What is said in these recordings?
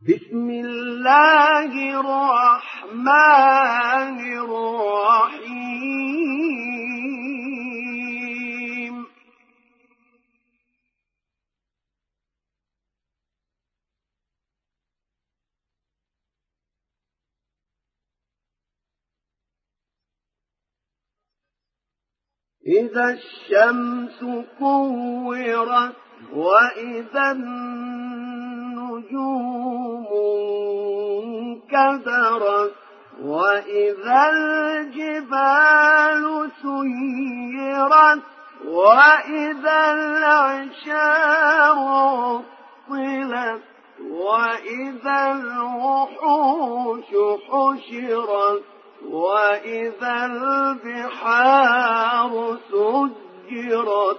بسم الله الرحمن الرحيم. إذا الشمس كورت وإذا النجوم انكدرت وإذا الجبال سيرت وإذا العشار طلت وإذا الوحوش حشرت وإذا البحار سجرت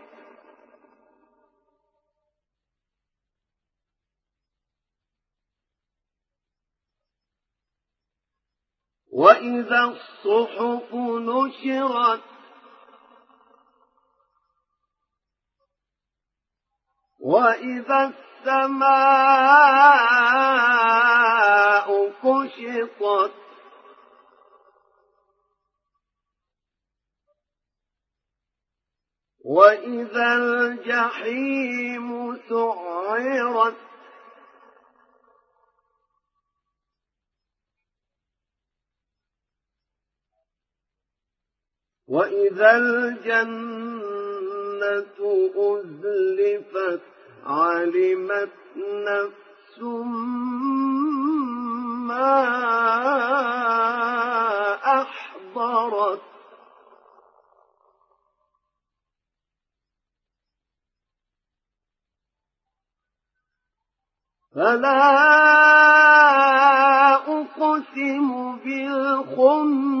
وإذا الصحف نشرت وإذا السماء كشطت وإذا الجحيم سعرت وإذا الجنة أزلفت علمت نفس ما أحضرت فلا أقسم بالخنس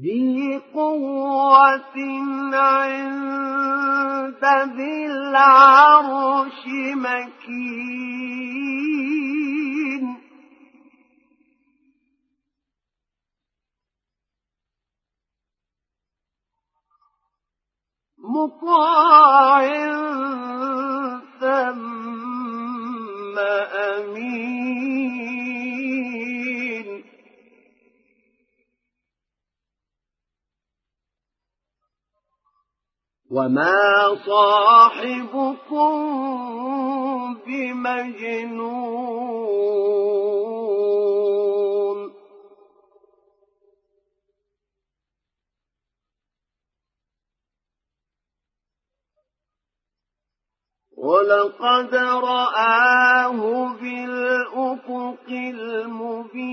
ذي قوة عند ذي العرش مكين. مطاع ثم أمين. وما صاحبكم بمجنون ولقد رآه بالأفق المبين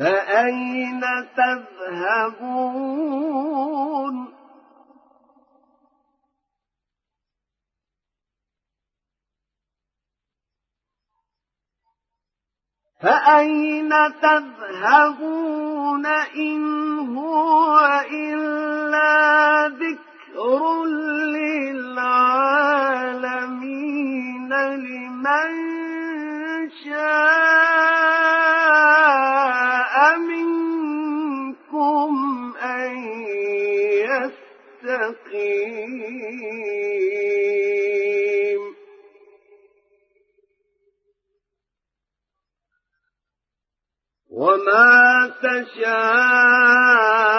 فأين تذهبون؟ فأين تذهبون إن وما تشاء